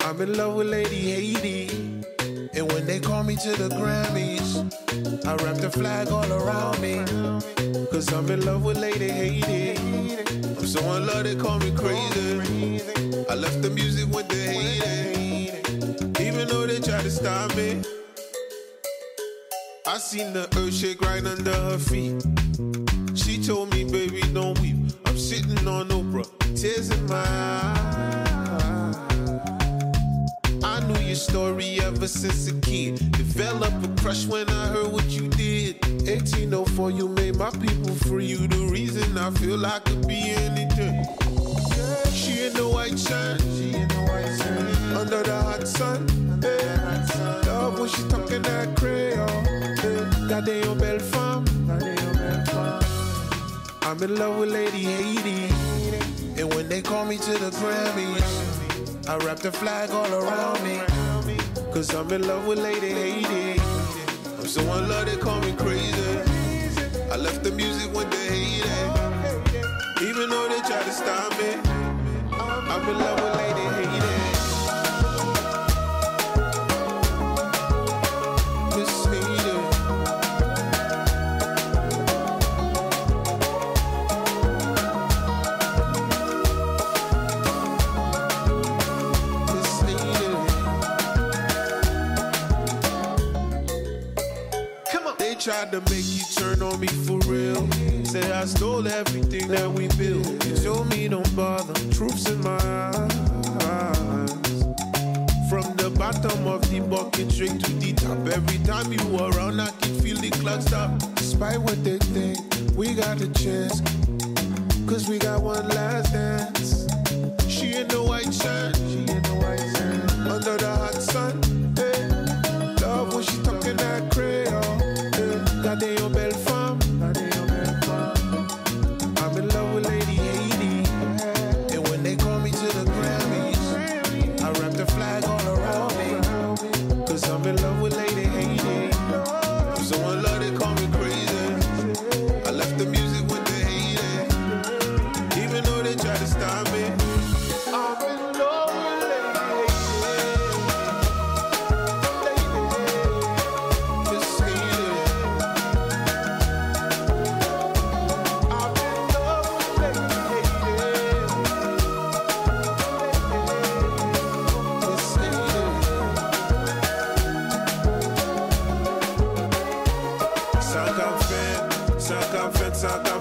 I'm in love with Lady Haiti. And when they call me to the Grammys, I wrap the flag all around me. Cause I'm in love with Lady Haiti. I'm so in love they call me crazy. I left the music with the Haiti, Even though they try to stop me. I seen the earth shake right under her feet. She told me, tears in my eyes. I knew your story ever since a kid. Developed a crush when I heard what you did. 1804, you made my people free. You the reason I feel I could be anything. She in the white shirt, she in the white shirt, under the hot sun. Yeah. Love when she talking that Creole. Yeah. Your belle femme. I'm in love with Lady Haiti. Me to the Grammys, I wrap the flag all around me. Cause I'm in love with Lady Haiti. I'm so in love they call me crazy. I left the music with the Haiti. Even though they try to stop me, I'm in love with tried to make you turn on me for real. Say I stole everything that we built. You told me don't bother. Truth's in my eyes. From the bottom of the bucket straight to the top. Every time you around, I can feel the clock stop. Despite what they think, we got a chance. Hey. Gade your belle femme. I'm in love with Lady Haiti. And when they call me to the Grammys, I wrap the flag all around me. Cause I'm in love with Lady Haiti. I'm so in love they call